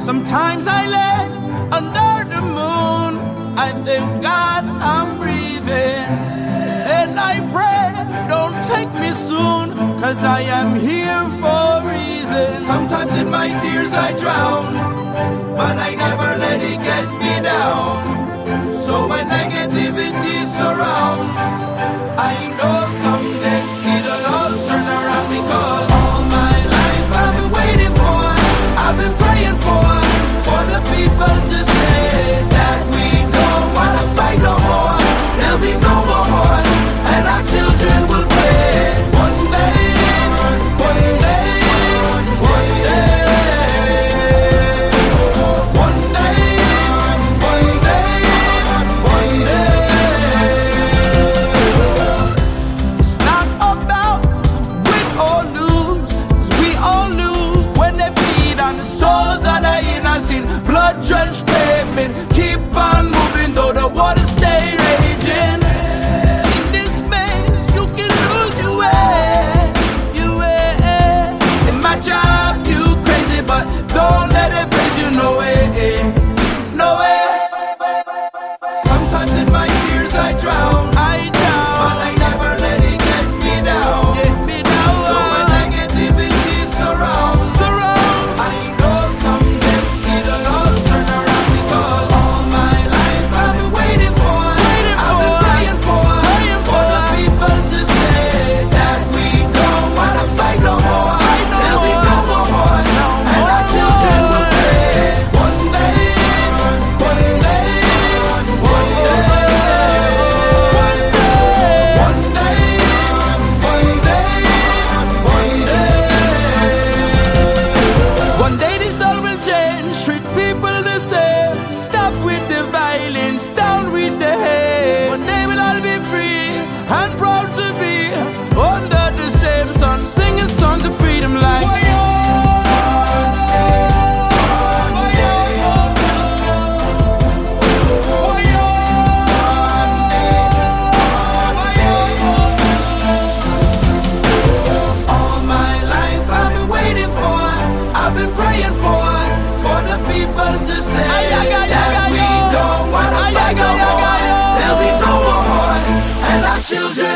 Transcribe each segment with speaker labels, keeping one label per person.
Speaker 1: Sometimes I lay under the moon. I thank God I'm breathing. And I pray, don't take me soon. Cause I am here for a reason.
Speaker 2: Sometimes in my tears I drown.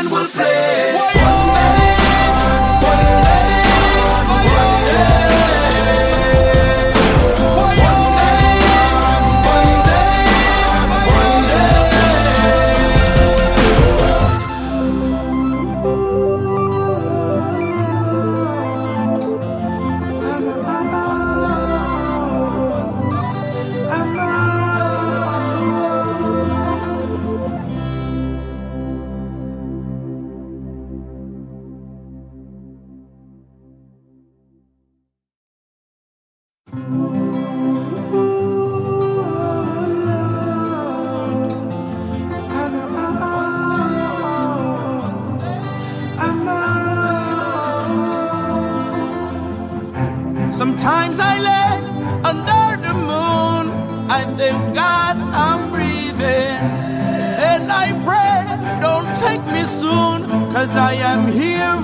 Speaker 2: will
Speaker 1: Sometimes I lay under the moon. I thank God I'm breathing. And I pray, don't take me soon, cause I am here